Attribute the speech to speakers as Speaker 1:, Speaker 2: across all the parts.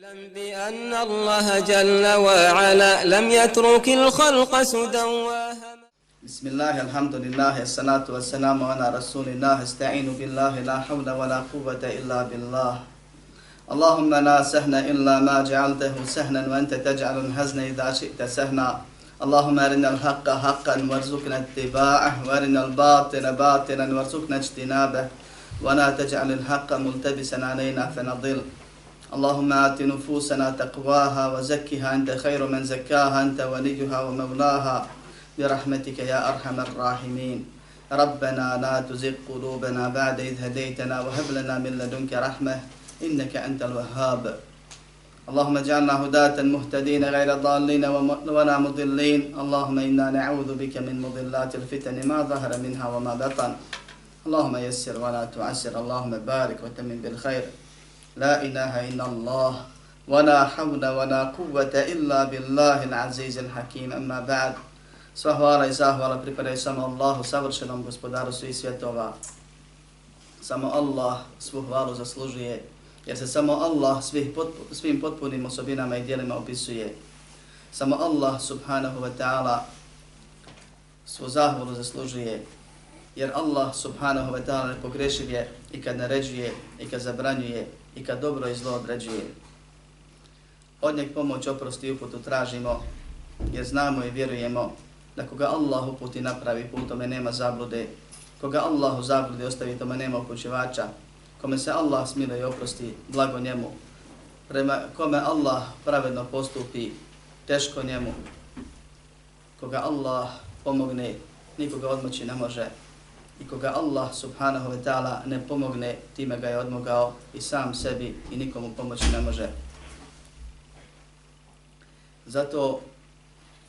Speaker 1: اعلم بأن الله جل وعلا لم يترك الخلق سدى
Speaker 2: بسم الله الحمد لله الصلاة والسلام على رسول الله. استعين بالله لا حول ولا قوة إلا بالله. اللهم لا سهل إلا ما جعلته سهلا وأنت تجعل الحزن إذا شئت سهلا اللهم أرنا الحق حقا وارزقنا اتباعه. وأرنا الباطل باطلا وارزقنا اجتنابه. ولا تجعل الحق ملتبسا علينا فنضل. اللهم آت نفوسنا تقواها وزكها أنت خير من زكاها أنت وليها ومولاها. برحمتك يا أرحم الراحمين. ربنا لا تزغ قلوبنا بعد إذ هديتنا وهب لنا من لدنك رحمة إنك أنت الوهاب. اللهم اجعلنا هداة مهتدين غير ضالين ولا مضلين. اللهم إنا نعوذ بك من مضلات الفتن ما ظهر منها وما بطن. اللهم يسر ولا تعسر. اللهم بارك وتمن بالخير. لا إله إلا الله ولا حول ولا قوة إلا بالله العزيز الحكيم أما بعد Sva hvala i zahvala pripadaju samo Allahu, savršenom gospodaru svih svjetova. Samo Allah svu hvalu zaslužuje, jer se samo Allah svih potpu, svim potpunim osobinama i dijelima opisuje. Samo Allah subhanahu wa ta'ala svu zahvalu zaslužuje, jer Allah subhanahu wa ta'ala ne pogrešiv je i kad naređuje, i kad zabranjuje, i kad dobro i zlo određuje. Od njeg pomoć, oprosti i uputu tražimo, jer znamo i vjerujemo da koga Allah uputi napravi put, tome nema zablude, koga Allah u zabludi ostavi, tome nema upućivača, kome se Allah smilo i oprosti, blago njemu, prema kome Allah pravedno postupi, teško njemu, koga Allah pomogne, nikoga odmoći ne može, i koga Allah subhanahu wa ta'ala ne pomogne, time ga je odmogao i sam sebi i nikomu pomoći ne može. Zato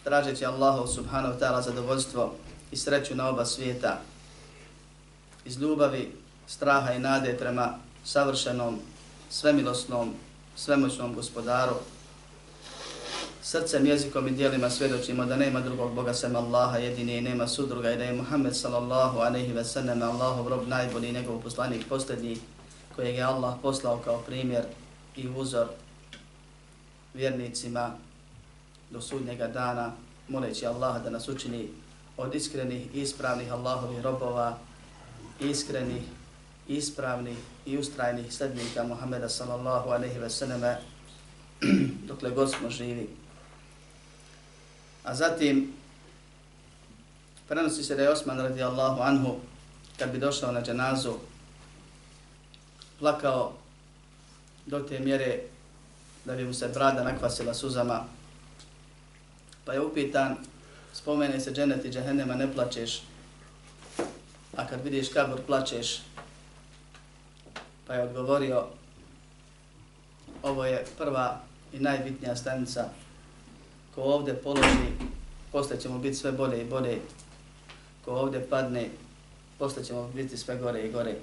Speaker 2: tražeći Allahu subhanahu wa ta'ala zadovoljstvo i sreću na oba svijeta, iz ljubavi, straha i nade prema savršenom, svemilosnom, svemoćnom gospodaru, srcem, jezikom i dijelima svjedočimo da nema drugog Boga sem Allaha jedini i nema sudruga i da je Muhammed sallallahu alaihi ve sallam Allahov rob najbolji i njegov poslanik posljednji kojeg je Allah poslao kao primjer i uzor vjernicima do sudnjega dana moleći Allaha da nas učini od iskrenih i ispravnih Allahovih robova iskrenih, ispravnih i ustrajnih slednika Muhammeda sallallahu alaihi ve sallam dokle god smo živi. A zatim prenosi se da je Osman radijallahu anhu kad bi došao na dženazu plakao do te mjere da bi mu se brada nakvasila suzama. Pa je upitan, spomene se dženet i džehennema, ne plačeš. A kad vidiš kabur, plačeš. Pa je odgovorio, ovo je prva i najbitnija stanica ko ovdje položi, posle ćemo biti sve bolje i bolje. Ko ovdje padne, posle ćemo biti sve gore i gore.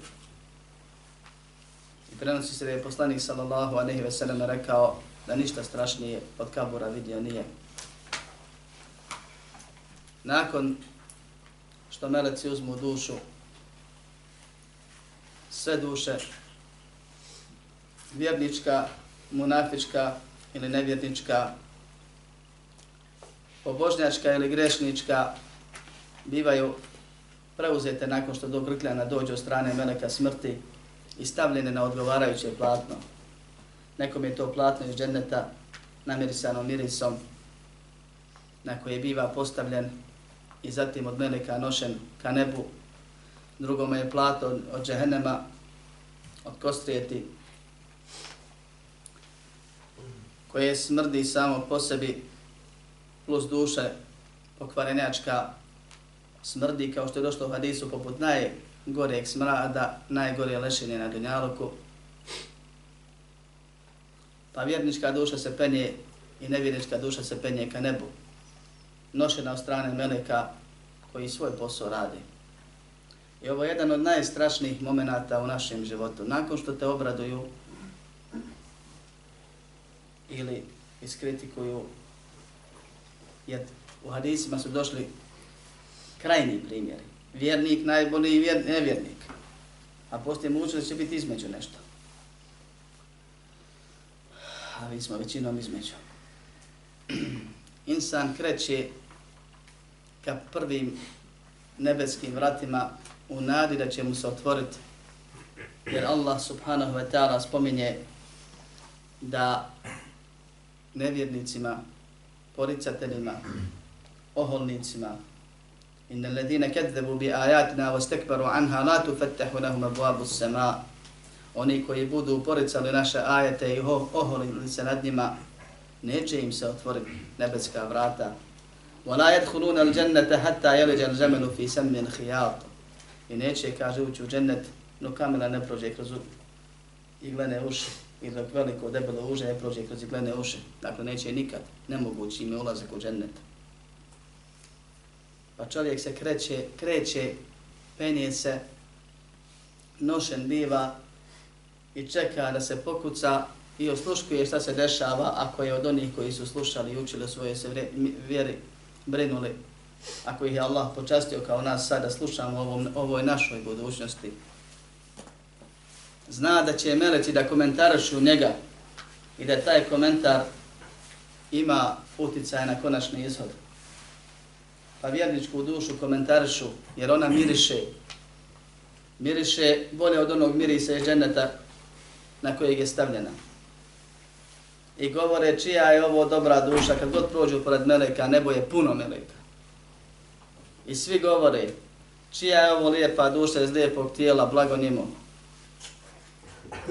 Speaker 2: I prenosi se da je poslanik sallallahu aleyhi ve sellem rekao da ništa strašnije od kabura vidio nije. Nakon što meleci uzmu dušu, sve duše, vjernička, munafička ili nevjernička, pobožnjačka ili grešnička bivaju preuzete nakon što do grkljana dođe od strane meleka smrti i stavljene na odgovarajuće platno. Nekom je to platno iz dženneta namirisano mirisom na koje biva postavljen i zatim od meleka nošen ka nebu. Drugome je plato od, od džehennema, od kostrijeti, koje smrdi samo po sebi plus duše pokvarenjačka smrdi kao što je došlo u hadisu poput najgoreg smrada, najgore lešine na dunjaluku. Pa vjernička duša se penje i nevjernička duša se penje ka nebu. Nošena od strane meleka koji svoj posao radi. I ovo je jedan od najstrašnijih momenata u našem životu. Nakon što te obraduju ili iskritikuju jer u hadisima su došli krajni primjeri. Vjernik, najbolji vjer, nevjernik. A poslije mu da će biti između nešto. a mi smo većinom između. Insan kreće ka prvim nebeskim vratima u nadi da će mu se otvoriti. Jer Allah subhanahu wa ta'ala spominje da nevjernicima, poricateljima, oholnicima, إن الذين كذبوا بآياتنا واستكبروا عنها لا تفتح لهم أبواب السماء Oni koji budu poricali naše ajete i oholili se nad njima, neće im se otvoriti nebeska vrata. وَلَا يَدْخُلُونَ الْجَنَّةَ حَتَّى يَلِجَ الْجَمَلُ فِي سَمِّ الْخِيَاطِ I neće, kaže, ući u džennet, no kamila ne prođe kroz iglene uši, i dok veliko debelo uže ne prođe kroz iglene uše. Dakle, neće nikad, nemogući ime ulazak u džennet. Pa čovjek se kreće, kreće, penje se, nošen biva i čeka da se pokuca i osluškuje šta se dešava ako je od onih koji su slušali i učili svoje se vjeri, brinuli, ako ih je Allah počastio kao nas sad slušamo ovom, ovoj našoj budućnosti. Zna da će meleci da komentarišu njega i da taj komentar ima uticaj na konačni izhod. Pa vjerničku dušu komentarišu jer ona miriše. Miriše bolje od onog mirisa iz dženeta na kojeg je stavljena. I govore čija je ovo dobra duša, kad god prođu pored meleka, nebo je puno meleka. I svi govore čija je ovo lijepa duša iz lijepog tijela, blago njemu.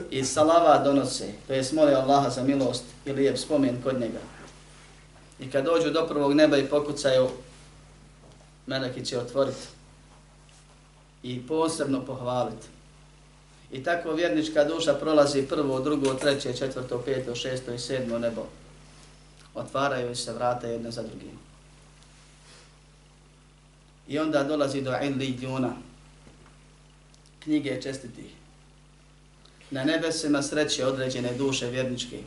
Speaker 2: I salava donose, to je smoli Allaha za milost i lijep spomen kod njega. I kad dođu do prvog neba i pokucaju, meleki će otvoriti i posebno pohvaliti. I tako vjernička duša prolazi prvo, drugo, treće, četvrto, peto, šesto i sedmo nebo. Otvaraju se vrata jedno za drugim. I onda dolazi do Illi knjige čestitih. Na nebesima sreće određene duše vjerničke.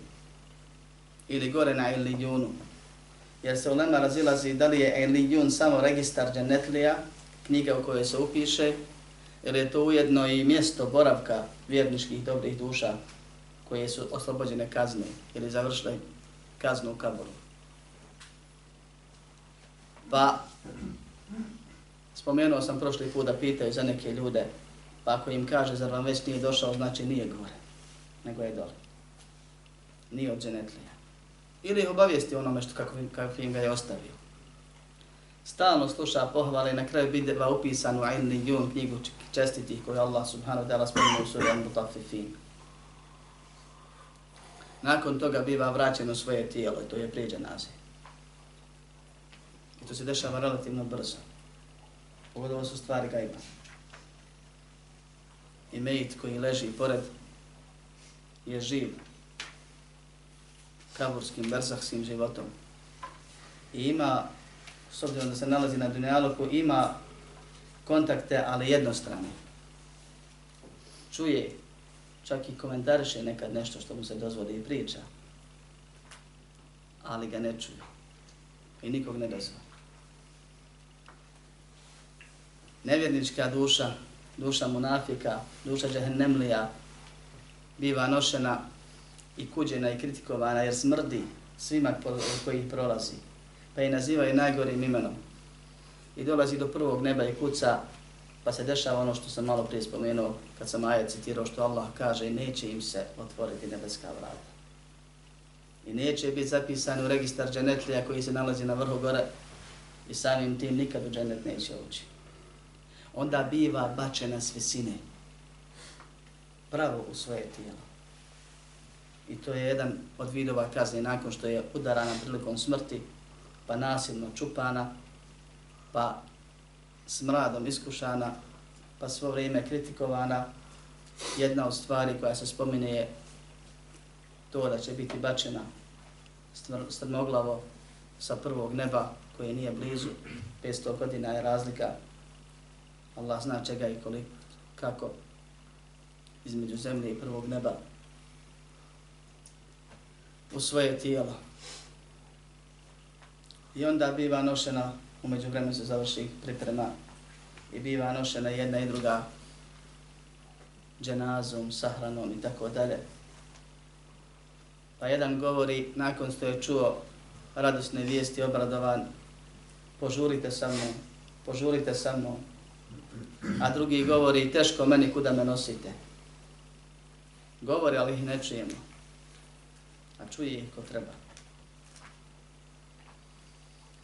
Speaker 2: Ili gore na Illi Jer se u Lema razilazi da li je Ilijun samo registar dženetlija, knjiga u kojoj se upiše, ili je to ujedno i mjesto boravka vjerničkih dobrih duša koje su oslobođene kazne ili završile kaznu u kaboru. Pa, spomenuo sam prošli put da pitaju za neke ljude, pa ako im kaže zar vam već nije došao, znači nije gore, nego je dole. Nije od dženetlija. Ili obavijesti onome što kako, kako im ga je ostavio stalno sluša pohvale na kraju bideva upisan u Ilni Jun knjigu čestitih koju Allah subhanahu wa ta'ala spomenuo u suri Al-Mutafifin. Nakon toga biva vraćeno svoje tijelo to je prijeđe naziv. I to se dešava relativno brzo. Pogodovo su stvari gajba. I mejt koji leži pored je živ kaburskim, berzahskim životom. I ima s obzirom da se nalazi na dunjaluku, ima kontakte, ali jednostrane. Čuje, čak i komentariše nekad nešto što mu se dozvodi i priča, ali ga ne čuje i nikog ne dozvodi. Nevjernička duša, duša munafika, duša džahennemlija, biva nošena i kuđena i kritikovana jer smrdi svima koji ih prolazi pa je nazivaju najgorim imenom. I dolazi do prvog neba i kuca, pa se dešava ono što sam malo prije spomenuo, kad sam ajet citirao što Allah kaže, i neće im se otvoriti nebeska vrata. I neće biti zapisan u registar dženetlija koji se nalazi na vrhu gore i samim tim nikad u dženet neće ući. Onda biva bačena s visine, pravo u svoje tijelo. I to je jedan od vidova kazne nakon što je udarana prilikom smrti, pa nasilno čupana, pa smradom iskušana, pa svo vrijeme kritikovana, jedna od stvari koja se spomine je to da će biti bačena strmoglavo sa prvog neba koje nije blizu, 500 godina je razlika, Allah zna čega i koliko, kako između zemlje i prvog neba u svoje tijelo. I onda biva nošena, umeđu vremenu se završi priprema, i biva nošena jedna i druga dženazom, sahranom i tako dalje. Pa jedan govori, nakon što je čuo radosne vijesti, obradovan, požurite sa mnom, požurite sa mnom. A drugi govori, teško meni kuda me nosite. Govori, ali ih ne čujemo. A čuje ih ko treba.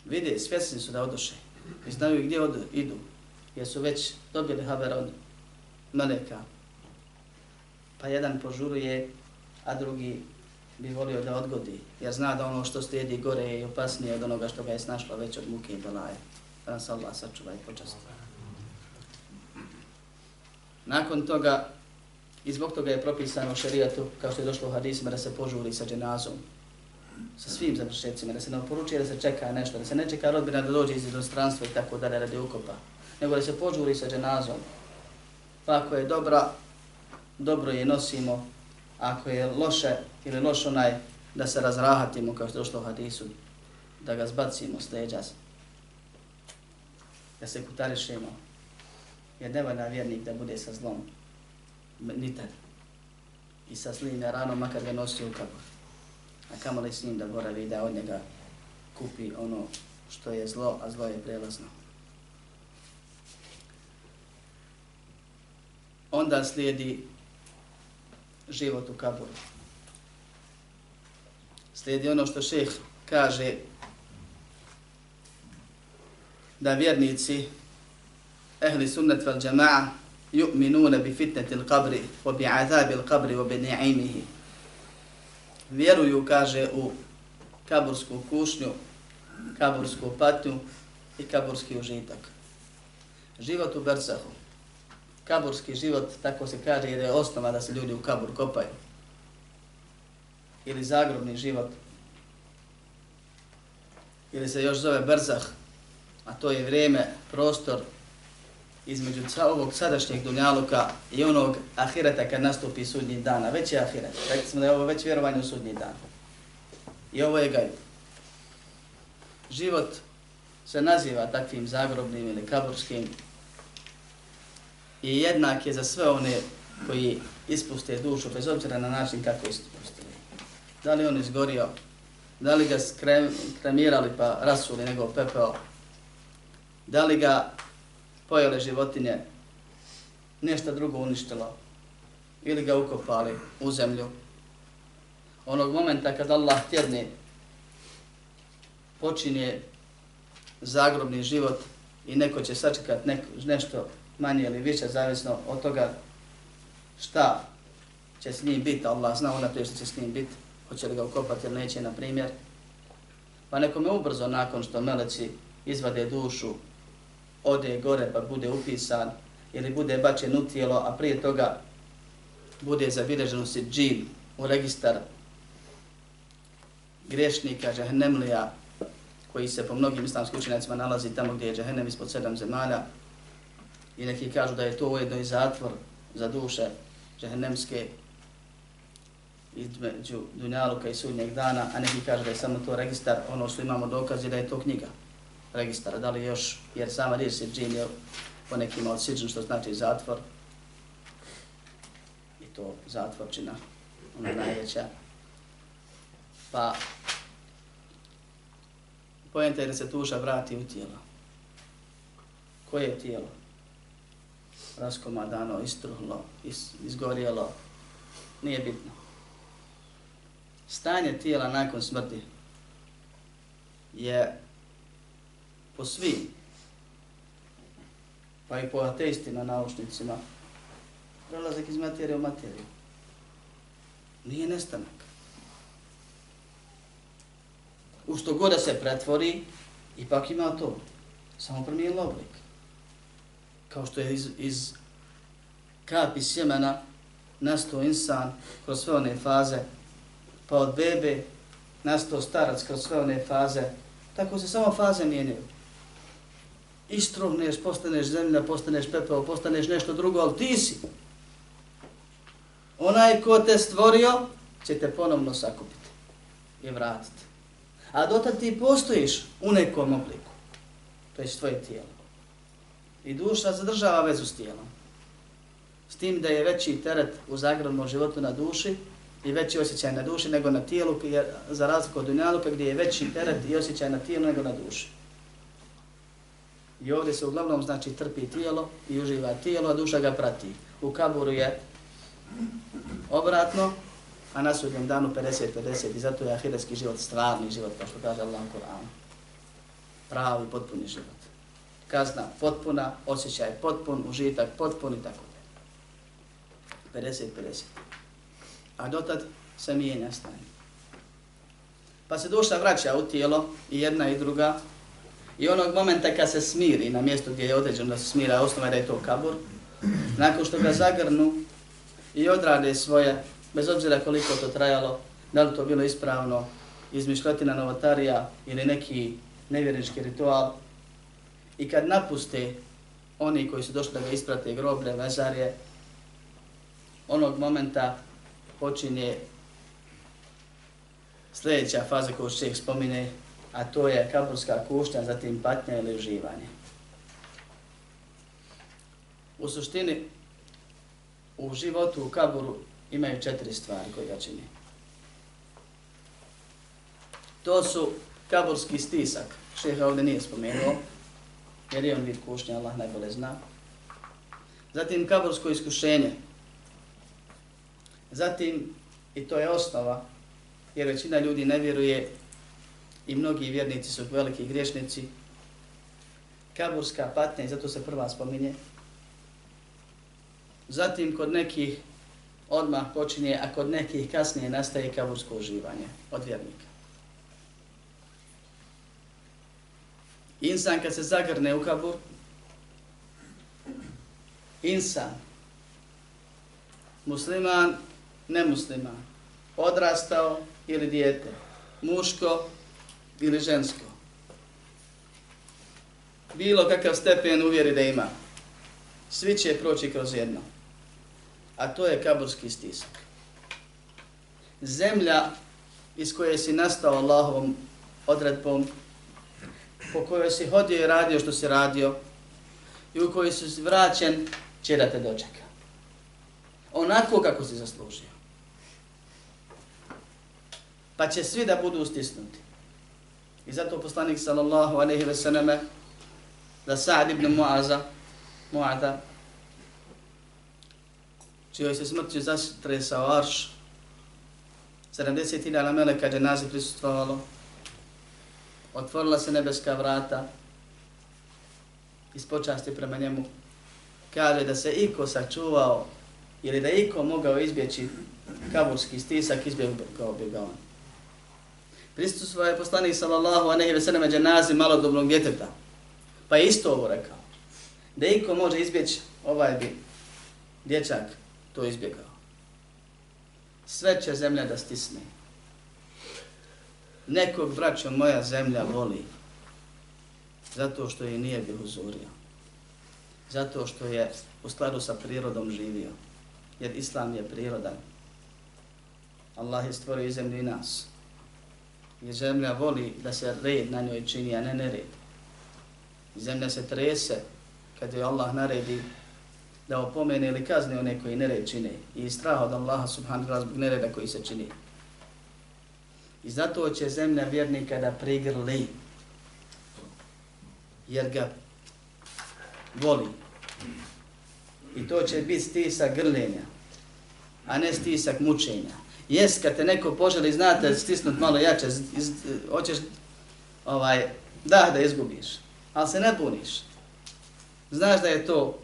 Speaker 2: Vide, svjesni su da odoše. I znaju gdje odu, idu. Jer su već dobili haber od meleka. Pa jedan požuruje, a drugi bi volio da odgodi. Jer zna da ono što slijedi gore je opasnije od onoga što ga je snašlo već od muke i belaje. Da nas Allah sačuva i počasti. Nakon toga, i zbog toga je propisano u šerijatu, kao što je došlo u hadisima, da se požuri sa dženazom, sa svim završecima, da se ne oporučuje da se čeka nešto, da se ne čeka rodbina da dođe iz inostranstva i tako dalje radi ukopa, nego da se požuri sa dženazom. Pa ako je dobra, dobro je nosimo, ako je loše ili loš onaj, da se razrahatimo, kao što je došlo u hadisu, da ga zbacimo s leđa, da se kutarišemo, jer ne valja vjernik da bude sa zlom, nitar, i sa slim ranom, makar ga nosi u kabor. A kamo li s njim da boravi da od njega kupi ono što je zlo, a zlo je prelazno. Onda slijedi život u kaboru. Slijedi ono što šeh kaže da vjernici ehli sunnet vel džama'a yu'minuna bi fitneti qabri, wa bi azabi qabri, wa bi ni'imihi. Vjeruju, kaže, u kabursku kušnju, kabursku patnju i kaburski užitak. Život u Bersahu. Kaburski život, tako se kaže, jer je osnova da se ljudi u kabur kopaju. Ili zagrobni život. Ili se još zove Berzah, a to je vrijeme, prostor između ovog sadašnjeg dunjaluka i onog ahireta kad nastupi sudnji dan, a već je ahiret. Rekli smo da je ovo već vjerovanje u sudnji dan. I ovo je gajb. Život se naziva takvim zagrobnim ili kaburskim i jednak je za sve one koji ispuste dušu, bez obzira na način kako ispustili. Da li on izgorio, da li ga kremirali pa rasuli nego pepeo, da li ga pojele životinje, nešto drugo uništilo ili ga ukopali u zemlju. Onog momenta kad Allah tjedne počinje zagrobni život i neko će sačekat neko, nešto manje ili više, zavisno od toga šta će s njim biti, Allah zna unaprijed što će s njim biti, hoće li ga ukopati ili neće, na primjer. Pa nekome ubrzo nakon što meleci izvade dušu ode gore pa bude upisan ili bude bačen u tijelo, a prije toga bude zabilježen u džin, u registar grešnika, džahnemlija, koji se po mnogim islamskim učenjacima nalazi tamo gdje je džahnem ispod sedam zemalja. I neki kažu da je to ujedno i zatvor za duše džahnemske između Dunjaluka i sudnjeg dana, a neki kažu da je samo to registar, ono što imamo dokazi da je to knjiga registara, da li još, jer sama riječ se džin je po nekima od što znači zatvor. I to zatvorčina, ona najveća. Pa, pojenta je da se tuša vrati u tijelo. Koje je tijelo? Raskomadano, istruhlo, is, izgorjelo, nije bitno. Stanje tijela nakon smrti je po svim, pa i po ateistima, naučnicima, prelazak iz materije u materiju. Nije nestanak. U što god se pretvori, ipak ima to. Samo promijenilo oblik. Kao što je iz, iz kapi sjemena nastao insan kroz sve one faze, pa od bebe nastao starac kroz sve one faze, tako se samo faze mijenjaju istrogneš, postaneš zemlja, postaneš pepeo, postaneš nešto drugo, ali ti si. Onaj ko te stvorio, će te ponovno sakupiti i vratiti. A dotad ti postojiš u nekom obliku. To je tvoje tijelo. I duša zadržava vezu s tijelom. S tim da je veći teret u zagrobnom životu na duši i veći osjećaj na duši nego na tijelu, jer za razliku od dunjaluka gdje je veći teret i osjećaj na tijelu nego na duši. I ovdje se uglavnom znači trpi tijelo i uživa tijelo, a duša ga prati. U kaburu je obratno, a na sudnjem danu 50-50 i zato je ahiretski život stvarni život, kao što kaže Allah u Koranu. Pravi, potpuni život. Kazna potpuna, osjećaj potpun, užitak potpun i tako da. 50-50. A dotad se mijenja stanje. Pa se duša vraća u tijelo i jedna i druga. I onog momenta kad se smiri na mjestu gdje je određeno da se smira, osnova da je to kabur, nakon što ga zagrnu i odrade svoje bez obzira koliko to trajalo, da li to bilo ispravno, izmišljotina novotarija ili neki nevjernički ritual. I kad napuste oni koji su došli da ga isprate groblje, mezarje, onog momenta počinje sljedeća faza koju se spomine, a to je kaburska kušnja, zatim patnja ili uživanje. U suštini, u životu u kaburu imaju četiri stvari koje ga čini. To su kaburski stisak, šeha ovdje nije spomenuo, jer je on vid kušnja, Allah najbolje zna. Zatim kabursko iskušenje. Zatim, i to je osnova, jer većina ljudi ne vjeruje i mnogi vjernici su veliki griješnici, kaburska patnja, i zato se prva spominje. Zatim, kod nekih odmah počinje, a kod nekih kasnije nastaje kabursko uživanje od vjernika. Insan kad se zagrne u kabur, insan, musliman, nemusliman, odrastao ili dijete, muško ili žensko, bilo kakav stepen uvjeri da ima, svi će proći kroz jedno a to je kaburski stisak. Zemlja iz koje si nastao Allahovom odredbom, po kojoj si hodio i radio što si radio, i u kojoj si vraćen, će da te dočeka. Onako kako si zaslužio. Pa će svi da budu ustisnuti. I zato poslanik sallallahu alaihi ve sallame da Sa'd ibn Mu'aza, Mu'ada, čijoj se smrću zastresao arš, 70.000 meleka dženazi prisustvovalo, otvorila se nebeska vrata, iz počasti prema njemu, kaže da se iko sačuvao ili da iko mogao izbjeći kaburski stisak, izbjegao bi ga on. Pristustvo je poslanik sallallahu a ve veseleme dženazi malodobnog djeteta, pa je isto ovo rekao, da iko može izbjeći ovaj bi dječak to izbjegao. Sve će zemlja da stisne. Nekog vraća moja zemlja voli. Zato što je nije bilo uzurio. Zato što je u skladu sa prirodom živio. Jer Islam je prirodan. Allah je stvorio i zemlju i nas jer zemlja voli da se red na njoj čini, a ne nered. Zemlja se trese kad je Allah naredi da opomene ili kazne one koji nered čine i strah od Allaha subhanahu wa zbog nereda koji se čini. I zato će zemlja vjernika da prigrli jer ga voli. I to će biti stisak grlenja, a ne stisak mučenja. Jes, kad te neko poželi, znate, stisnut malo jače, iz, hoćeš ovaj, dah da izgubiš, ali se ne buniš. Znaš da je to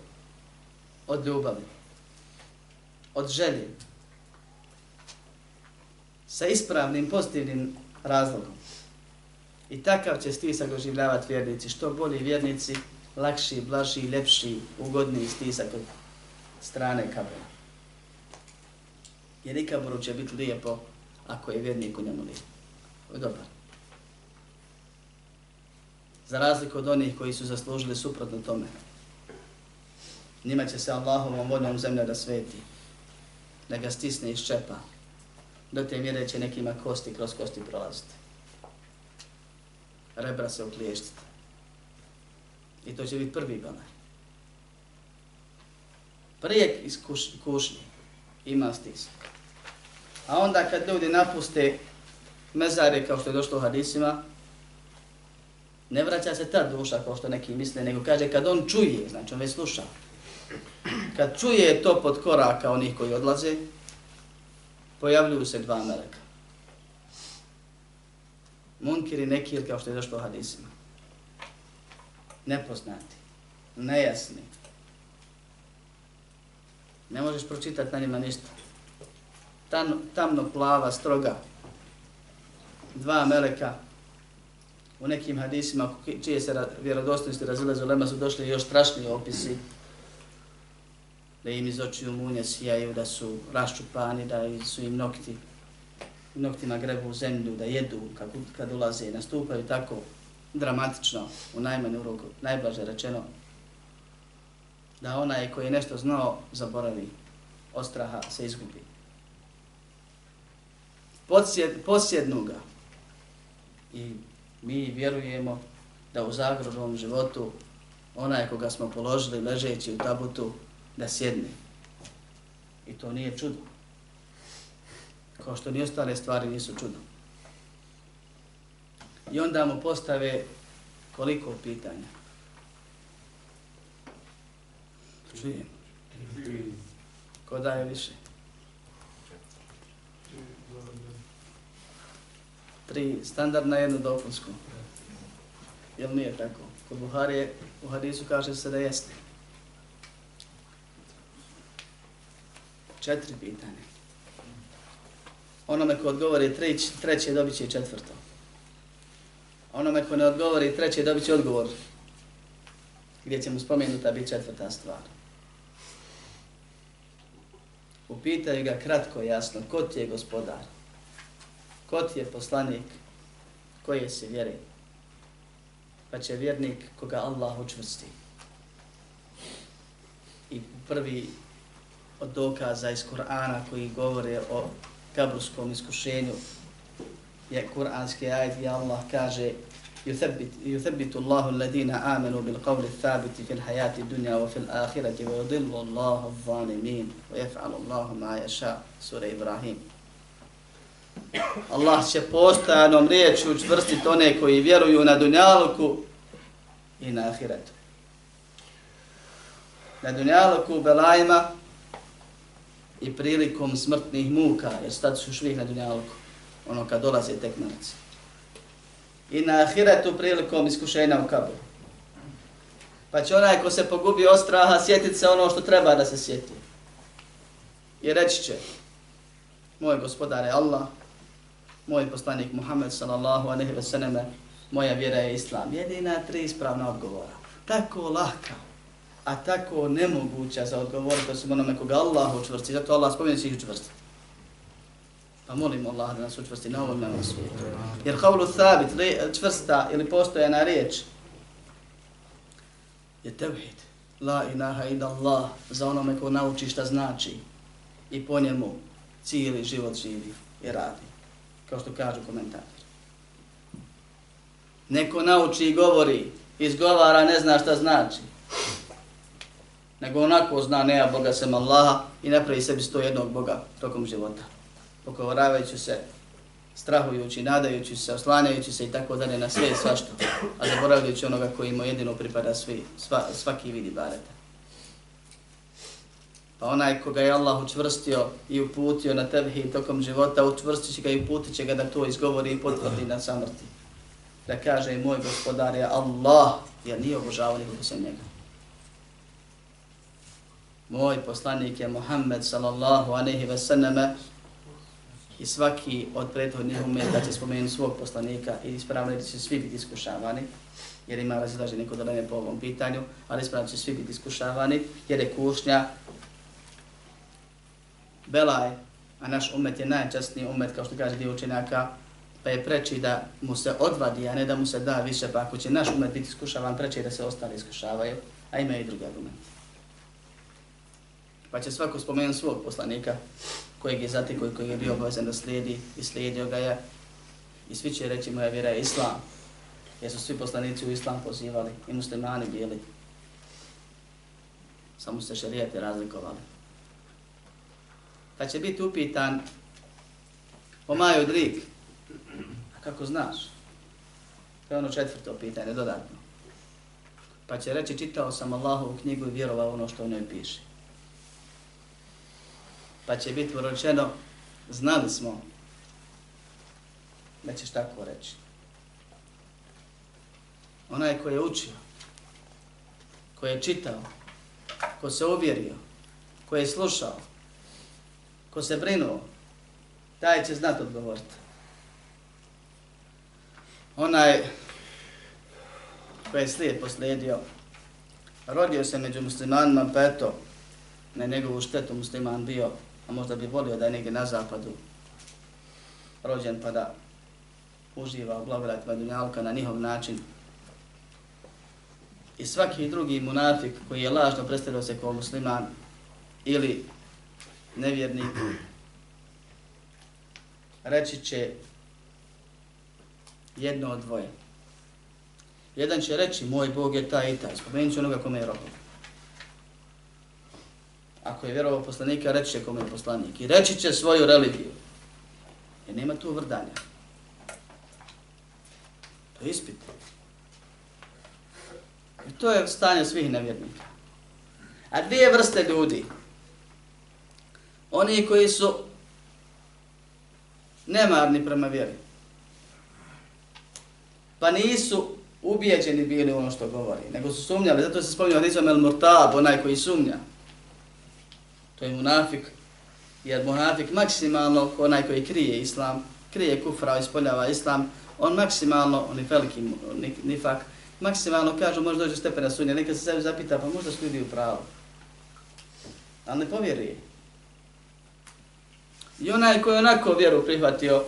Speaker 2: od ljubavi, od želje, sa ispravnim, pozitivnim razlogom. I takav će stisak doživljavati vjernici. Što bolji vjernici, lakši, blaži, ljepši, ugodniji stisak od strane kabela. Jer nikaburu će biti lijepo ako je vjernik u njemu lijepo. Ovo je dobar. Za razliku od onih koji su zaslužili suprotno tome njima će se Allahovom voljom zemlja da sveti, da ga stisne iz čepa, do te mjere će nekima kosti kroz kosti prolaziti. Rebra se uklještiti. I to će biti prvi balaj. Prije iskušnje ima stisak. A onda kad ljudi napuste mezare kao što je došlo u hadisima, ne vraća se ta duša kao što neki misle, nego kaže kad on čuje, znači on već sluša, kad čuje to pod koraka onih koji odlaze, pojavljuju se dva meleka. Munkir i nekir kao što je došlo u hadisima. Nepoznati, nejasni. Ne možeš pročitati na njima ništa. Tam, tamno plava, stroga. Dva meleka u nekim hadisima čije se vjerodostojnosti razilaze u lema su došli još strašniji opisi da im iz očiju munje sijaju, da su raščupani, da su im nokti noktima grebu u zemlju, da jedu kad, kad ulaze i nastupaju tako dramatično u najmanju ruku, najblaže rečeno, da onaj koji je nešto znao zaboravi, ostraha se izgubi posjed, posjednu ga i mi vjerujemo da u zagrobnom životu onaj koga smo položili ležeći u tabutu da sjedne. I to nije čudo. Kao što ni ostale stvari nisu čudo. I onda mu postave koliko pitanja. Čujem. Ko daje više? Tri standardna, jedno dopunsko. Jel nije tako? Kod Buharije u hadisu kaže se da jeste. Četiri pitanja. Onome ko odgovori treć, treće dobit će četvrto. Onome ko ne odgovori treće dobit će odgovor. Gdje će mu spomenuta biti četvrta stvar. Upitaju ga kratko jasno, ko ti je gospodar? ko ti je poslanik, koje se vjeri. Pa će vjernik koga Allah učvrsti. I prvi od dokaza iz Kur'ana koji govore o kabrskom iskušenju je kur'anski ajet gdje Allah kaže يثبت الله الذين آمنوا بالقول الثابت في الحياة الدنيا وفي الآخرة ويضل الله الظالمين ويفعل الله ما يشاء سورة إبراهيم Allah će postojanom riječu učvrstiti one koji vjeruju na dunjaluku i na ahiretu. Na dunjaluku belajima i prilikom smrtnih muka, jer sad su švih na dunjaluku, ono kad dolaze tek mrci. I na ahiretu prilikom iskušenja u kabu. Pa će onaj ko se pogubi od straha sjetiti se ono što treba da se sjeti. I reći će, moj gospodar je Allah, moj poslanik Muhammed sallallahu alejhi ve selleme, moja vjera je islam. Jedina tri ispravna odgovora. Tako lahka, a tako nemoguća za odgovoriti da se onome koga Allah učvrsti. Zato Allah spominje svih učvrstiti. Pa molimo Allah da nas učvrsti na ovom nama svijetu. Jer havlu thabit, čvrsta ili postojana riječ, je tevhid. La inaha ida Allah, za onome ko nauči šta znači i po njemu cijeli život živi i radi kao što kažu komentatori. Neko nauči i govori, izgovara, ne zna šta znači. Nego onako zna, nema Boga sem Allaha i napravi sebi sto jednog Boga tokom života. Pokovoravajući se, strahujući, nadajući se, oslanjajući se i tako dalje na sve i svašto, a zaboravljajući onoga koji ima jedino pripada svi, sva, svaki vidi bareta. Pa onaj koga je Allah učvrstio i uputio na tevhid tokom života, učvrstit će ga i uputit će ga da to izgovori i potvrdi na samrti. Da kaže moj gospodar je Allah, jer nije obožavali kako sam njega. Moj poslanik je Muhammed sallallahu aleyhi ve sallame i svaki od prethodnih umeta će spomenuti svog poslanika i ispravno će svi biti iskušavani jer ima razilaženje neko da po ovom pitanju, ali ispravno će svi biti iskušavani jer je kušnja belaj, a naš umet je najčastniji umet, kao što kaže dio učenjaka, pa je preči da mu se odvadi, a ne da mu se da više, pa ako će naš umet biti iskušavan, preči da se ostali iskušavaju, a ima i drugi argument. Pa će svako spomenuti svog poslanika, kojeg je zatikao i kojeg je bio obavezan da slijedi i slijedio ga je. I svi će reći moja vjera je islam, jer su svi poslanici u islam pozivali i muslimani bili. Samo se šarijete razlikovali pa će biti upitan O maju drik. A kako znaš? To je ono četvrto pitanje, dodatno. Pa će reći, čitao sam Allahovu knjigu i vjerovao ono što u njoj piše. Pa će biti uročeno, znali smo da ćeš tako reći. Onaj koji je učio, koji je čitao, ko se uvjerio, koji je slušao, ko se brinuo, taj će znat odgovoriti. Onaj koji je slijed poslijedio, rodio se među muslimanima, pa eto, na njegovu štetu musliman bio, a možda bi volio da je negdje na zapadu rođen pa da uživa u blagodat Vadunjalka na njihov način. I svaki drugi munafik koji je lažno predstavio se kao musliman ili nevjernik, reći će jedno od dvoje. Jedan će reći, moj Bog je taj i taj, spomenut ću onoga kome je rohom. Ako je vjerovao poslanika, reći će kome je poslanik. I reći će svoju religiju. Jer nema tu vrdanja. To je ispit. I to je stanje svih nevjernika. A dvije vrste ljudi. Oni koji su nemarni prema vjeri. Pa nisu ubijeđeni bili ono što govori, nego su sumnjali. Zato se spominjao Rizom El Murtab, onaj koji sumnja. To je munafik. Jer munafik maksimalno, onaj koji krije islam, krije kufra, ispoljava islam, on maksimalno, on je veliki nifak, maksimalno kažu, može doći stepena sunja, Neka se sebi zapita, pa možda su ljudi u pravu. Ali ne povjeruje. I onaj koji onako vjeru prihvatio,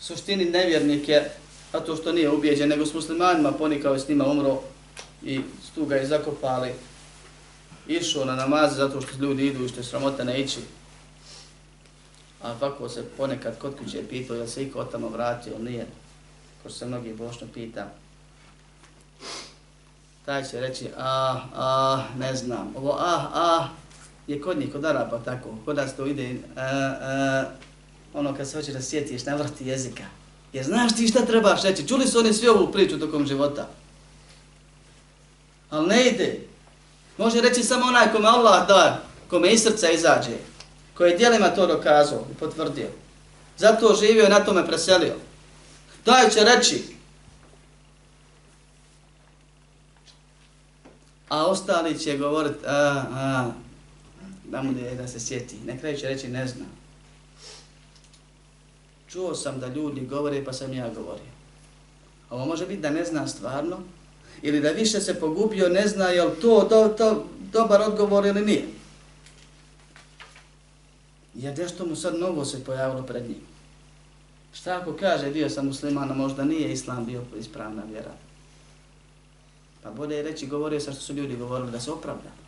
Speaker 2: suštini nevjernik je, a to što nije ubijeđen, nego s muslimanima ponikao i s njima umro i tu ga je zakopali, išao na namaz zato što ljudi idu i što je sramota ne ići. A ovako se ponekad kod kuće pitao, jel se iko od tamo vratio, nije. Ko se mnogi bošno pita. Taj će reći, a, a, ne znam, ovo a, a, je kod njih, kod Araba tako, kod nas to ide, a, a, ono kad se hoće da sjetiš, ne vrti jezika. Jer znaš ti šta trebaš reći, čuli su oni svi ovu priču tokom života. Ali ne ide. Može reći samo onaj kome Allah da, kome iz srca izađe, koji je dijelima to dokazao i potvrdio. Zato živio i na tome preselio. Taj će reći, a ostali će govoriti, a, a, da mu ne, da se sjeti. Na kraju će reći, ne znam. Čuo sam da ljudi govore, pa sam ja govorio. Ovo može biti da ne zna stvarno, ili da više se pogubio, ne zna je li to, to, to dobar odgovor ili nije. Jer nešto mu sad novo se pojavilo pred njim. Šta ako kaže, bio sam muslimana, možda nije islam bio ispravna vjera. Pa bolje je reći, govorio sa što su ljudi govorili da se opravda.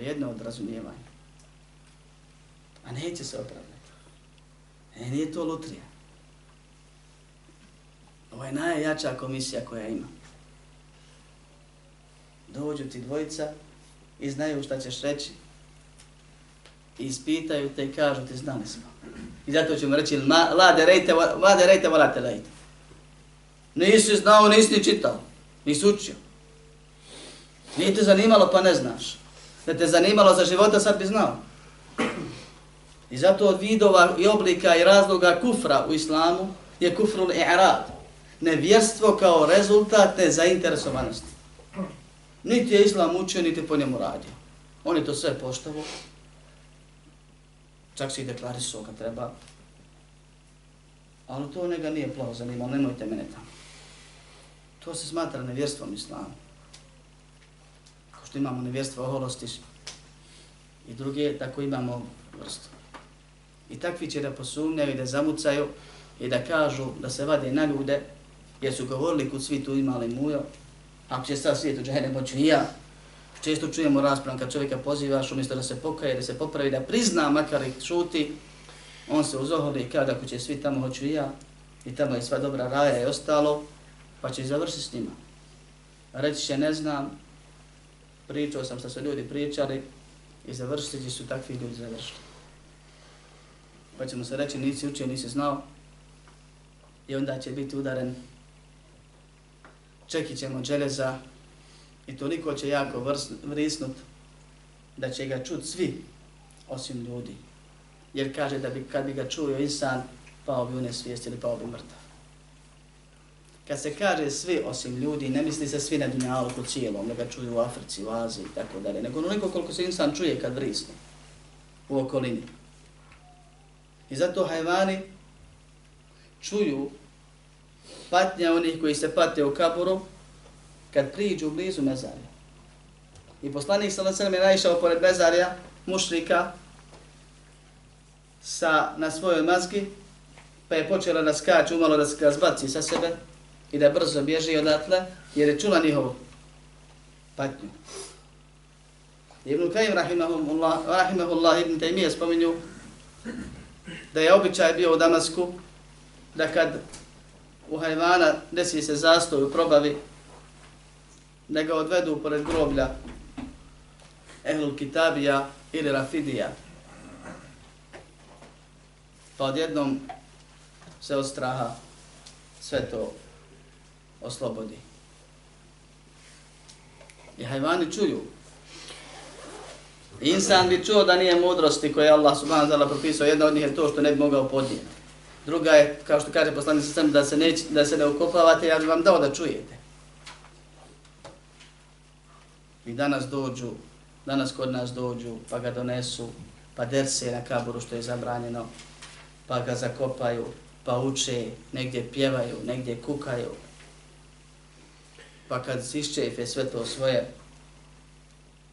Speaker 2: To je jedno od razumijevanja. A neće se opravdati. E, nije to lutrija. Ovo je najjača komisija koja ima. Dođu ti dvojica i znaju šta ćeš reći. I ispitaju te i kažu ti znali smo. I zato ćemo reći, la de rejte, la de rejte, la te. Nisi znao, nisi ni čitao. Nisi učio. Nije te zanimalo pa ne znaš. Da te zanimalo za života sad bi znao. I zato od vidova i oblika i razloga kufra u islamu je kufrul i'rad. Nevjerstvo kao rezultat nezainteresovanosti. Niti je islam učio, niti po njemu radio. On je to sve poštavo. Čak se i deklarisuo kad treba. Ali ono to njega nije plavo zanimalo, nemojte mene tamo. To se smatra nevjerstvom islamu. Što imamo nevjerstvo oholosti i druge, tako imamo vrstu. I takvi će da posumnjaju i da zamucaju i da kažu da se vade na ljude, jer su govorili kud svi tu imali mujo, ako će sad svijet u džahene moću i ja, često čujemo raspravom kad čovjeka pozivaš umjesto da se pokaje, da se popravi, da prizna makar ih šuti, on se uzohodi i kada ako će svi tamo hoću i ja, i tamo je sva dobra raja i ostalo, pa će završiti s njima. Reći će ne znam, pričao sam što su ljudi pričali i završiti su takvi ljudi završili. pa ćemo se reći nisi učio, nisi znao i onda će biti udaren čekit ćemo dželeza i toliko će jako vrisnut da će ga čut svi osim ljudi. Jer kaže da bi kad bi ga čuo insan, pao bi u nesvijest ili pao bi mrtav. Kad se kaže svi osim ljudi, ne misli se svi na dunjalu po cijelom, ne ga čuju u Africi, u Aziji i tako dalje, nego onoliko koliko se insan čuje kad vrisne u okolini. I zato hajvani čuju patnja onih koji se pate u kaburu kad priđu blizu mezarja. I poslanik sallallahu alejhi ve sellem je naišao pored mezarja mušrika sa na svojoj mazgi, pa je počela da skače, umalo da se zbaci sa sebe i da brzo bježi odatle, jer je čula njihovu patnju. Ibn Kajim rahimahullah, rahimahullah Ibn Taymiye spominju da je običaj bio u Damasku da kad u hajvana desi se zastoj u probavi, da ga odvedu pored groblja Ehlul Kitabija ili Rafidija. Pa odjednom se od straha sve to oslobodi. I hajvani čuju. Insan bi čuo da nije mudrosti koje Allah subhanahu wa ta'ala propisao. Jedna od njih je to što ne bi mogao podnijeti. Druga je, kao što kaže poslanik sa da se, neć, da se ne ukopavate, ja bi vam dao da čujete. I danas dođu, danas kod nas dođu, pa ga donesu, pa derse na kaburu što je zabranjeno, pa ga zakopaju, pa uče, negdje pjevaju, negdje kukaju. Pa kad iščefe sve to svoje,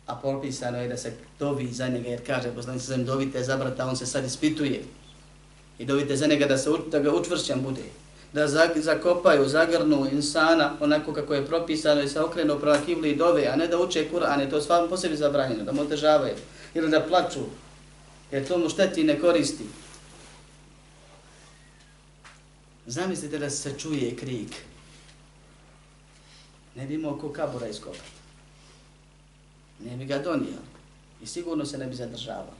Speaker 2: a propisano je da se dovi za njega, jer kaže poslanik sam, dovite za brata, on se sad ispituje. I dovite za njega da, se, da ga učvršćan bude da zakopaju, zagrnu insana onako kako je propisano i se okrenu prema kibli i dove, a ne da uče Kur'an, je to svam po sebi zabranjeno, da mu otežavaju ili da plaču, jer to mu šteti i ne koristi. Zamislite da se čuje krik. Ne bi imao ko kabura iskopati. Ne bi ga donio. I sigurno se ne bi zadržavao.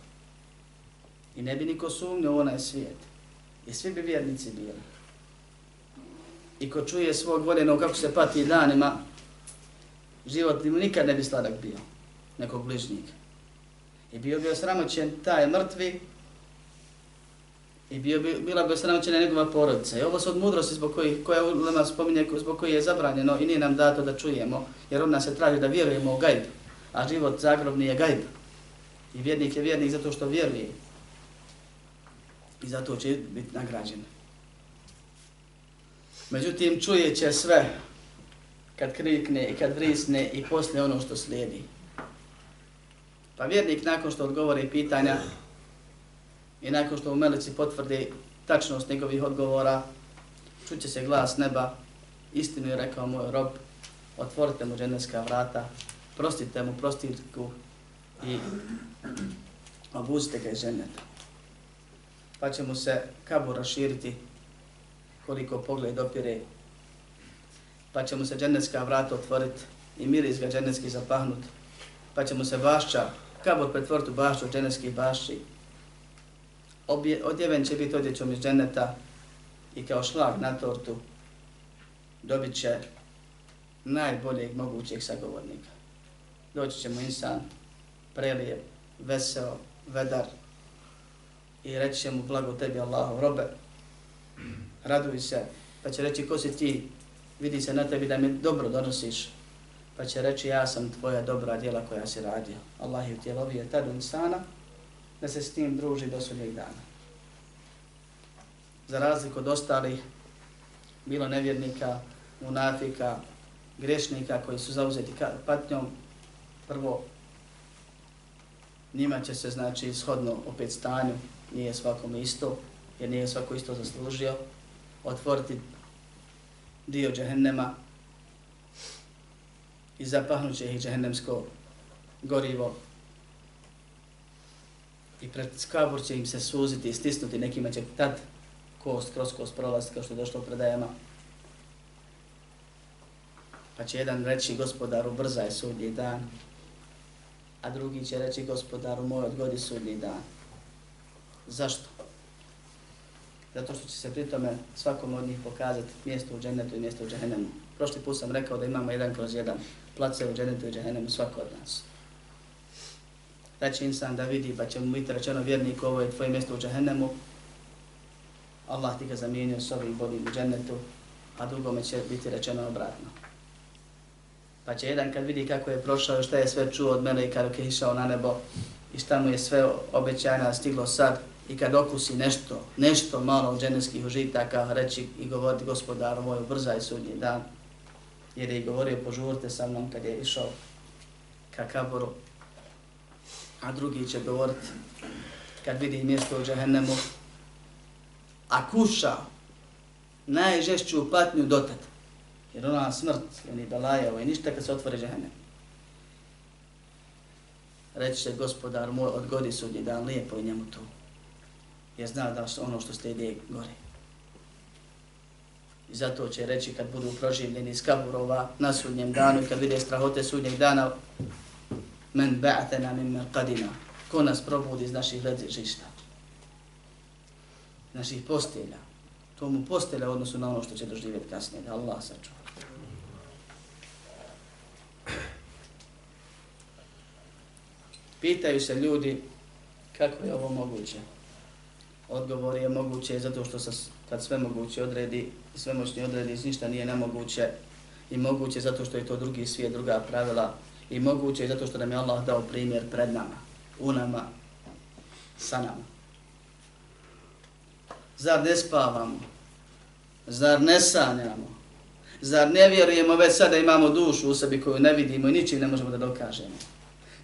Speaker 2: I ne bi niko sumnio u onaj svijet. I svi bi vjernici bili i ko čuje svog voljenog kako se pati danima, život mu nikad ne bi sladak bio, nekog bližnjika. I bio bi osramoćen taj mrtvi, i bio bi, bila bi osramoćena njegova porodica. I ovo su od mudrosti zbog koji, koja ulema spominje, zbog koji je zabranjeno i nije nam dato da čujemo, jer od nas se traži da vjerujemo u gajb, a život zagrobni je gajb. I vjernik je vjernik zato što vjeruje. I zato će biti nagrađen. Međutim, čuje će sve kad krikne i kad vrisne i posle ono što slijedi. Pa vjernik nakon što odgovori pitanja i nakon što mu meleci potvrde tačnost njegovih odgovora, čuće se glas neba, istinu je rekao moj rob, otvorite mu dženevska vrata, prostite mu prostitku i obuzite ga iz ženeta. Pa će mu se kabur raširiti koliko pogled opire, pa će mu se dženevska vrata otvoriti i miris ga dženevski zapahnut, pa će mu se bašća, kabor pretvoriti u bašću dženevskih bašći. Obje, odjeven će biti odjećom iz dženeta i kao šlag na tortu dobit će najboljeg mogućeg sagovornika. Doći će mu insan, prelijep, veseo, vedar i reći će mu blago tebi Allahu robe, raduj se, pa će reći ko si ti, vidi se na tebi da mi dobro donosiš, pa će reći ja sam tvoja dobra djela koja si radio. Allah je utjelovio tad insana da se s tim druži do sudnjeg dana. Za razliku od ostalih, bilo nevjernika, munafika, grešnika koji su zauzeti patnjom, prvo njima će se znači shodno opet stanju, nije svakom isto, jer nije svako isto zaslužio, otvoriti dio džehennema i zapahnut će ih džehennemsko gorivo i pred skabur će im se suziti i stisnuti, nekima će tad post kroz kost prolaziti kao što je došlo u predajama. Pa će jedan reći gospodaru brza je sudnji dan, a drugi će reći gospodaru moj odgodi sudnji dan. Zašto? zato što će se pri tome svakom od njih pokazati mjesto u džennetu i mjesto u džehennemu. Prošli put sam rekao da imamo jedan kroz jedan place u džennetu i džehennemu svako od nas. Da će insan da vidi, pa će mu biti rečeno vjernik, ovo je tvoje mjesto u džehennemu, Allah ti ga zamijenio s ovim boljim u džennetu, a drugome će biti rečeno obratno. Pa će jedan kad vidi kako je prošao, šta je sve čuo od mene i kada je išao na nebo i šta mu je sve obećanja stiglo sad i kad okusi nešto, nešto malo od dženevskih užitaka, reći i govoriti gospodaru moj, ubrzaj sudnji dan, jer je i govorio požurte sa mnom kad je išao ka kaboru, a drugi će govoriti kad vidi mjesto u džehennemu, a kuša najžešću patnju dotad, jer ona smrt, oni belaja, ovo je ništa kad se otvore žene. Reći će gospodar moj, odgodi sudnji dan, lijepo je njemu to je zna da su ono što ste ide gore. I zato će reći kad budu proživljeni iz kaburova na sudnjem danu i kad vide strahote sudnjeg dana men ba'atena min merqadina ko nas probudi iz naših ležišta naših postelja to mu postelja odnosu na ono što će doživjeti kasnije da Allah sačuva Pitaju se ljudi kako je ovo moguće. Odgovor je moguće zato što se kad sve moguće odredi, sve moćni odredi, ništa nije nemoguće i moguće zato što je to drugi svijet, druga pravila i moguće zato što nam je Allah dao primjer pred nama, u nama, sa nama. Zar ne spavamo? Zar ne sanjamo? Zar ne vjerujemo već sada imamo dušu u sebi koju ne vidimo i ničim ne možemo da dokažemo?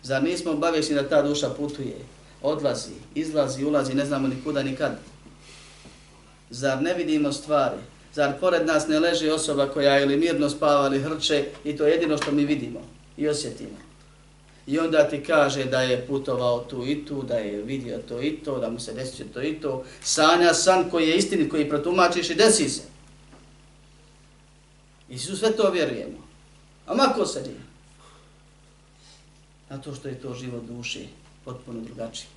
Speaker 2: Zar nismo obavješni da ta duša putuje? odlazi, izlazi, ulazi, ne znamo ni kuda, ni kad. Zar ne vidimo stvari? Zar pored nas ne leži osoba koja ili mirno spava ili hrče i to je jedino što mi vidimo i osjetimo. I onda ti kaže da je putovao tu i tu, da je vidio to i to, da mu se desi to i to. Sanja san koji je istinit, koji protumačiš i desi se. I su sve to vjerujemo. A mako se nije. Zato što je to život duši potpuno drugačiji.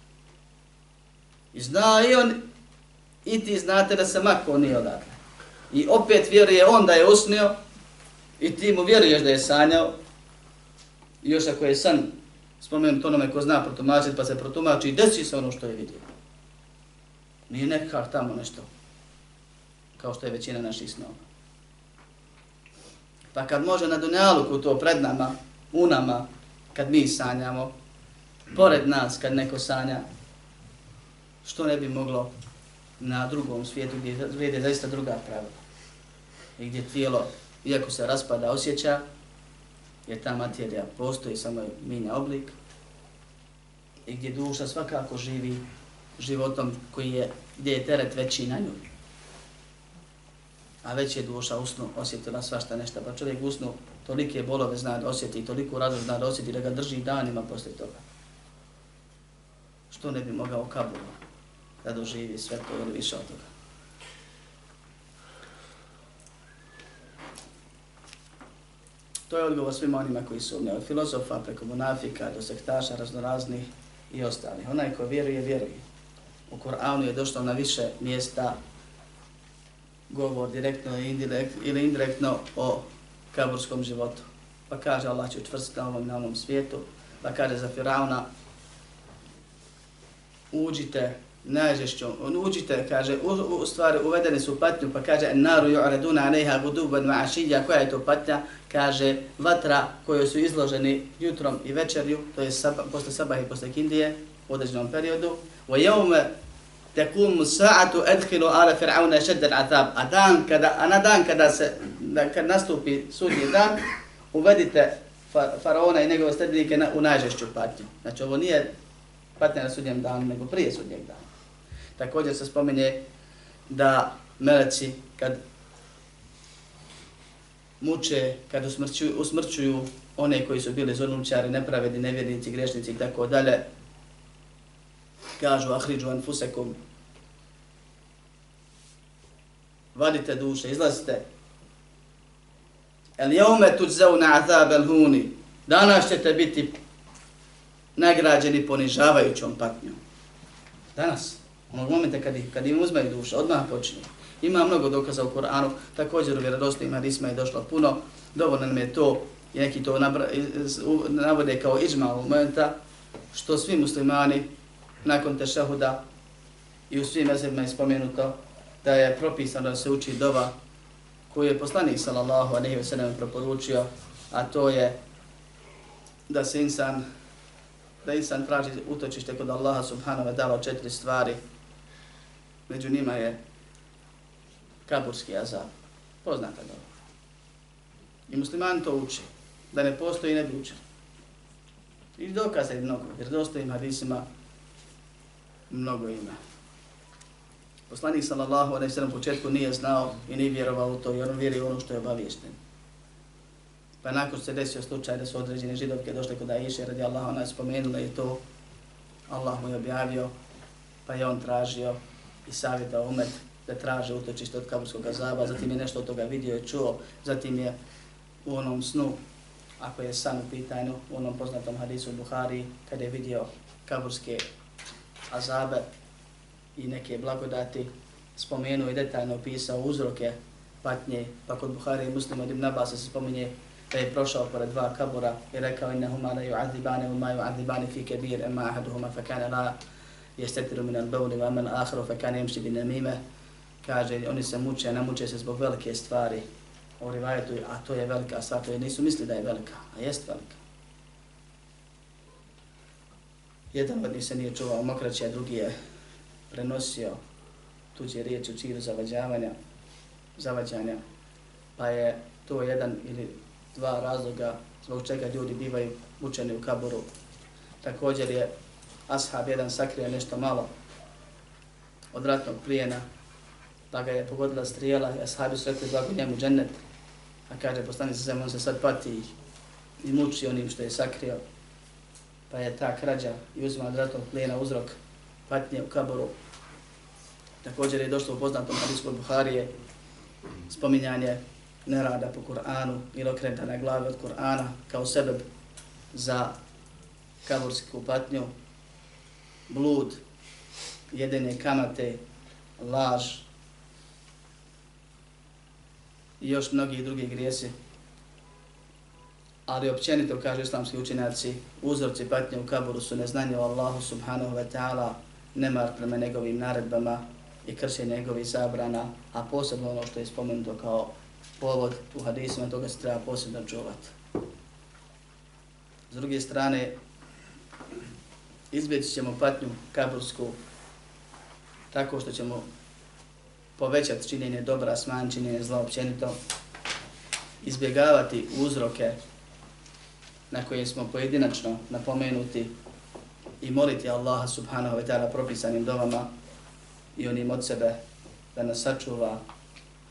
Speaker 2: I zna i on, i ti znate da se mako nije odatle. I opet vjeruje on da je usnio, i ti mu vjeruješ da je sanjao, i još ako je san spomenut onome ko zna protumačiti, pa se protumači i desi se ono što je vidio. Nije nekakav tamo nešto, kao što je većina naših snova. Pa kad može na Dunjaluku to pred nama, u nama, kad mi sanjamo, pored nas kad neko sanja, što ne bi moglo na drugom svijetu gdje vrijede zaista druga pravila. I gdje tijelo, iako se raspada, osjeća, jer ta materija postoji, samo je minja oblik, i gdje duša svakako živi životom koji je, gdje je teret veći na nju. A već je duša usnu osjetila svašta nešto, pa čovjek usnu tolike bolove zna da osjeti, toliko radost zna da osjeti, da ga drži danima poslije toga što ne bi mogao kabula da doživi sve to ili više od toga. To je odgovor svima onima koji su od filozofa, preko munafika do sektaša, raznoraznih i ostalih. Onaj ko vjeruje, vjeruje. U Koranu je došlo na više mjesta govor direktno ili indirektno o kaburskom životu. Pa kaže Allah će učvrstiti na ovom, na ovom svijetu. Pa kaže za Firauna, uđite najžešćom, uđite, kaže, u, u stvari uvedeni su patnju, pa kaže, naru ju'raduna aneha guduban wa koja je to patnja? Kaže, vatra koju su izloženi jutrom i večerju, to je sab, posle sabah i posle kindije, u određenom periodu, wa jevme tekumu sa'atu edhilu ala fir'auna šedden atab, a dan kada, a na dan kada se, da, kad nastupi sudnji dan, uvedite faraona i njegove strednike na, u najžešću patnju. Znači, ovo nije patnja na sudnjem danu, nego prije sudnjeg dana. Također se spominje da meleci kad muče, kad usmrćuju, usmrćuju one koji su bili zonumčari, nepravedni, nevjernici, grešnici i tako dalje, kažu ahriđu anfusekum, vadite duše, izlazite. El jeume tuđzeu na azab el huni, danas ćete biti nagrađeni ponižavajućom patnjom. Danas, Onog momenta kad, kad im uzmaju duša, odmah počinje. Ima mnogo dokaza u Koranu, također u vjerodostojnim hadisma je došlo puno. Dovoljno nam je to, i neki to navode kao iđma u momenta, što svi muslimani nakon tešahuda i u svim mezebima je spomenuto da je propisano da se uči dova koju je poslanik sallallahu alejhi ve sellem preporučio, a to je da se insan da insan traži utočište kod Allaha subhanahu wa ta'ala četiri stvari. Među njima je kaburski azab. Poznata dobro. I muslimani to uče. Da ne postoji ne bi učili. I dokaze je mnogo. Jer dosta ima hadisima mnogo ima. Poslanik sallallahu alejhi ve sellem početku nije znao i nije vjerovao u to i on vjeruje ono što je obaviješten. Pa nakon se desio slučaj da su određene židovke došle kod Aisha radi anha ona je spomenula i to Allah mu je objavio, pa je on tražio i savjeta umet da traže utočište od kaburskog azaba, zatim je nešto od toga vidio i čuo, zatim je u onom snu, ako je san u pitanju, u onom poznatom hadisu Buhari, kada je vidio kaburske azabe i neke blagodati, spomenuo i detaljno opisao uzroke patnje, pa kod Buhari i muslima od Ibn Abbas se spominje da je prošao pored dva kabura i rekao innahuma la yu'adhibani wa ma yu'adhibani fi kabir amma ahaduhuma fa kana la jestetiru min al-bawli wa man akhiru fa kana yamshi bin namima kaže oni se muče, ne muče se zbog velike stvari u rivajetu, a to je velika stvar, to je nisu misli da je velika, a jest velika. Jedan od njih se nije čuvao mokraće, a drugi je prenosio tuđe riječi u čiru zavađavanja, zavađanja, pa je to jedan ili dva razloga zbog čega ljudi bivaju mučeni u kaboru. Također je ashab jedan sakrio nešto malo od ratnog plijena, pa ga je pogodila strijela i ashabi su rekli blago njemu džennet. A kaže, postani se zemlom se sad pati i muči onim što je sakrio. Pa je ta krađa i uzima od ratnog plijena uzrok patnje u kaboru. Također je došlo u poznatom hadisku Buharije spominjanje nerada po Kur'anu ili okretanja glavi od Kur'ana kao sebeb za kabursku patnju, blud, jedene kamate, laž i još mnogi drugi grijesi. Ali općenito, kaže islamski učenjaci, uzorci patnje u kaburu su neznanje o Allahu subhanahu wa ta'ala, nemar prema njegovim naredbama i kršenje njegovih zabrana, a posebno ono što je spomenuto kao povod u hadisima, toga se treba posebno čuvati. S druge strane, izbjeći ćemo patnju kabursku tako što ćemo povećati činjenje dobra, smanj činjenje zla općenito, izbjegavati uzroke na koje smo pojedinačno napomenuti i moliti Allaha subhanahu wa ta'ala propisanim dovama i onim od sebe da nas sačuva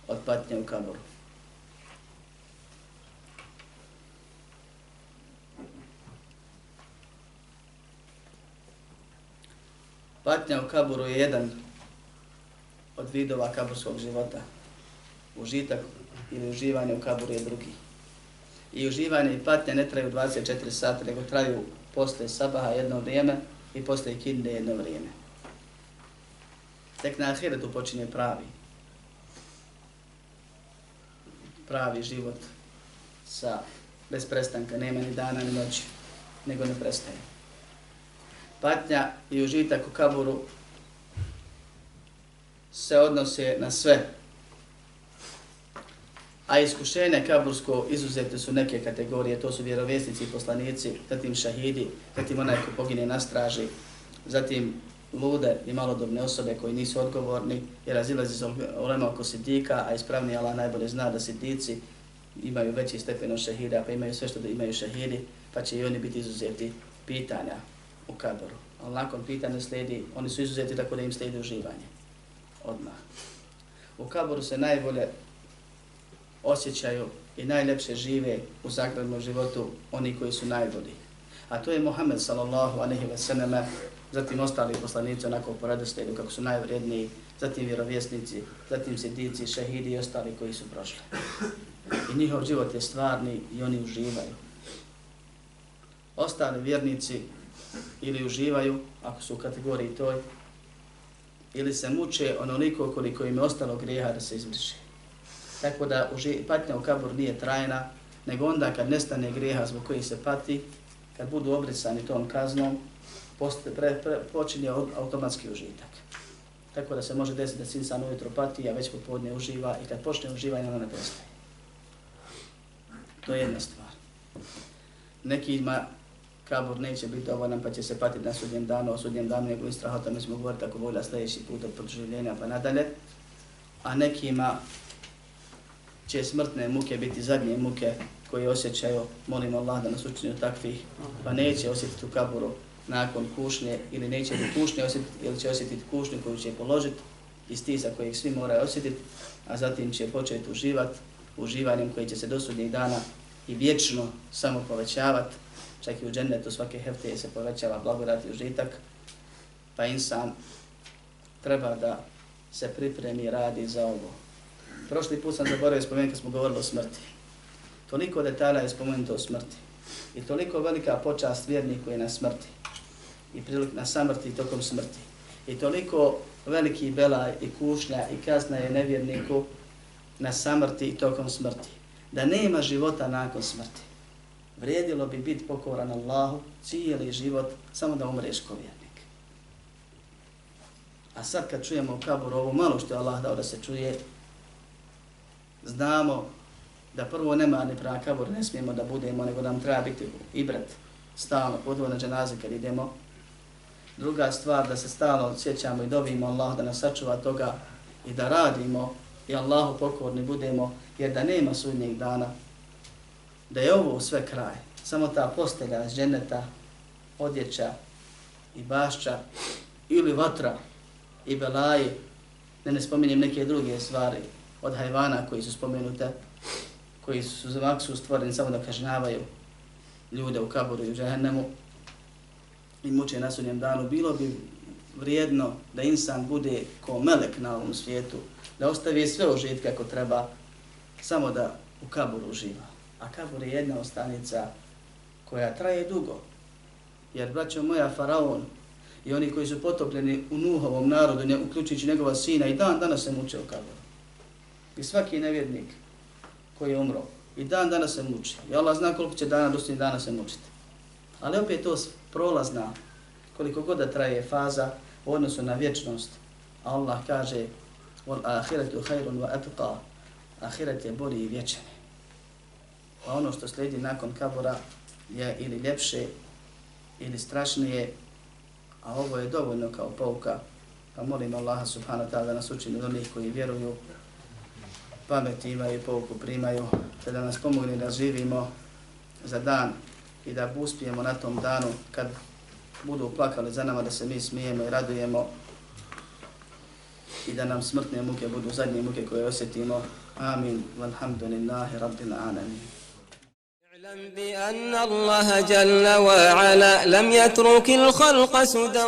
Speaker 2: od patnje u kaboru. Patnja u kaburu je jedan od vidova kaburskog života. Užitak ili uživanje u kaburu je drugi. I uživanje i patnja ne traju 24 sata, nego traju posle sabaha jedno vrijeme i posle kinde jedno vrijeme. Tek na ahiretu počinje pravi. Pravi život sa bez prestanka, nema ni dana ni noći, nego ne prestaje patnja i užitak u kaburu se odnose na sve. A iskušenje kabursko izuzete su neke kategorije, to su vjerovjesnici i poslanici, zatim šahidi, zatim onaj ko pogine na straži, zatim lude i malodobne osobe koji nisu odgovorni i razilazi se ulema oko sidika, a ispravni Allah najbolje zna da sidici imaju veći stepen od šahida, pa imaju sve što da imaju šahidi, pa će i oni biti izuzeti pitanja u kaboru. Ali nakon pitanja slijedi, oni su izuzeti tako da im slijedi uživanje. Odmah. U kaboru se najbolje osjećaju i najlepše žive u zagradnom životu oni koji su najbolji. A to je Muhammed sallallahu aleyhi ve selleme, zatim ostali poslanici onako po redoslijedu kako su najvredniji, zatim vjerovjesnici, zatim sidici, šehidi i ostali koji su prošli. I njihov život je stvarni i oni uživaju. Ostali vjernici ili uživaju, ako su u kategoriji toj, ili se muče onoliko koliko im je ostalo grijeha da se izbriše. Tako da uži, patnja u kabur nije trajna, nego onda kad nestane grijeha zbog koji se pati, kad budu obrisani tom kaznom, poste, pre, pre, počinje automatski užitak. Tako da se može desiti da se insan ujutro pati, a već popodne uživa i kad počne uživanje, ona ne prestaje. To je jedna stvar. Neki ima kabur neće biti dovoljan pa će se patiti na sudnjem danu, o sudnjem danu nego istraha, mi smo govoriti ako volja sljedeći put od podživljenja pa nadalje. A nekima će smrtne muke biti zadnje muke koje osjećaju, molim Allah da nas učinju takvih, pa neće osjetiti u kaburu nakon kušnje ili neće biti kušnje osjetiti ili će osjetiti kušnju koju će položiti iz tisa kojih svi moraju osjetiti, a zatim će početi uživati uživanjem koji će se do sudnjeg dana i vječno samo povećavati, čak i u džennetu svake hefte se povećava blagodat i užitak, pa insan treba da se pripremi i radi za ovo. Prošli put sam zaboravio spomenuti kad smo govorili o smrti. Toliko detalja je spomenuto o smrti. I toliko velika počast vjerniku je na smrti. I prilik na samrti i tokom smrti. I toliko veliki belaj i kušnja i kazna je nevjerniku na samrti i tokom smrti. Da nema života nakon smrti. Vrijedilo bi biti pokoran Allahu cijeli život samo da umreš ko vjernik. A sad kad čujemo u kaburu ovo malo što je Allah dao da se čuje, znamo da prvo nema ni prava kabur, ne smijemo da budemo, nego nam treba biti i brat stalno podvojno dženaze kad idemo. Druga stvar, da se stalno sjećamo i dobijemo Allah da nas sačuva toga i da radimo i Allahu pokorni budemo, jer da nema sudnjeg dana, da je ovo sve kraj, samo ta postelja ženeta, odjeća i bašća ili vatra i belaje, ne ne spominjem neke druge stvari od hajvana koji su spomenute, koji su za maksu stvoreni samo da kažnjavaju ljude u kaburu i u džahennemu i muče na sudnjem danu, bilo bi vrijedno da insan bude ko melek na ovom svijetu, da ostavi sve užitke kako treba, samo da u kaburu uživa. A kabur je jedna ostanica koja traje dugo. Jer, braćo moja, faraon i oni koji su potopljeni u Nuhovom narodu, ne, uključujući njegova sina, i dan danas se muče u kaburu. I svaki nevjednik koji je umro, i dan danas se muči. I Allah zna koliko će dana dosti dana se mučiti. Ali opet to prolazna, koliko god da traje faza u odnosu na vječnost. Allah kaže, wal ahiretu khairun wa atqa. Ahiret je bolji i vječan. A ono što slijedi nakon kabura je ili ljepše ili strašnije, a ovo je dovoljno kao pouka. Pa molim Allaha subhanahu wa ta'ala da nas učini od onih koji vjeruju, pamet imaju i pouku primaju, te da nas pomogne da živimo za dan i da uspijemo na tom danu kad budu plakali za nama da se mi smijemo i radujemo i da nam smrtne muke budu zadnje muke koje osjetimo. Amin. Walhamdulillahi rabbil alamin.
Speaker 1: اعلم بأن الله جل وعلا لم يترك الخلق سدى